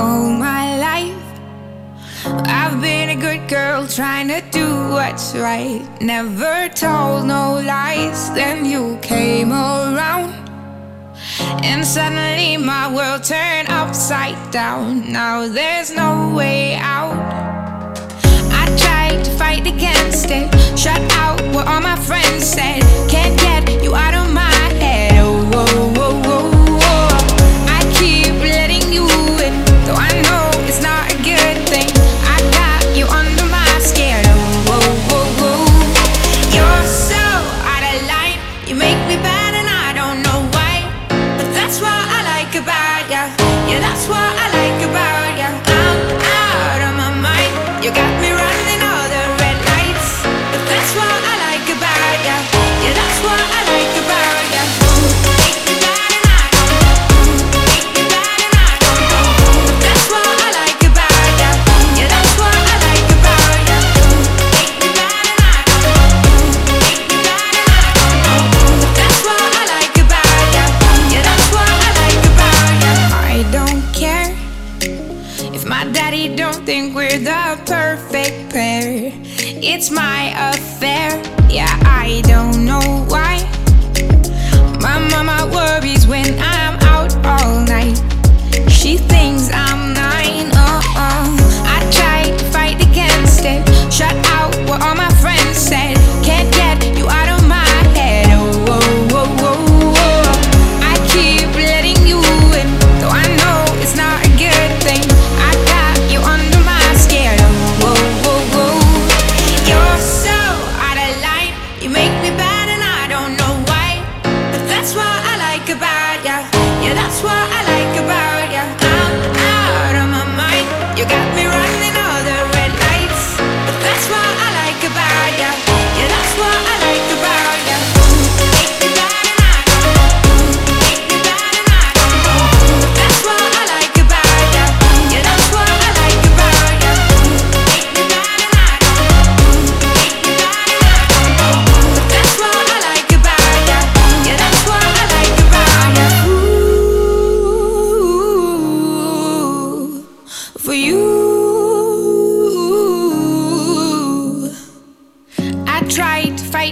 all my life. I've been a good girl trying to do what's right. Never told no lies. Then you came around. And suddenly my world turned upside down. Now there's no way out. I tried to fight against it. My daddy don't think we're the perfect pair. It's my affair. Yeah, I don't know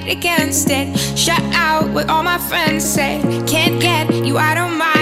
against it. Shut out what all my friends say. Can't get you out of my